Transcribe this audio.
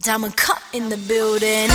Diamond cut in the building.